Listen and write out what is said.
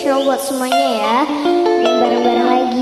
spesial buat semuanya ya. Main bareng-bareng lagi.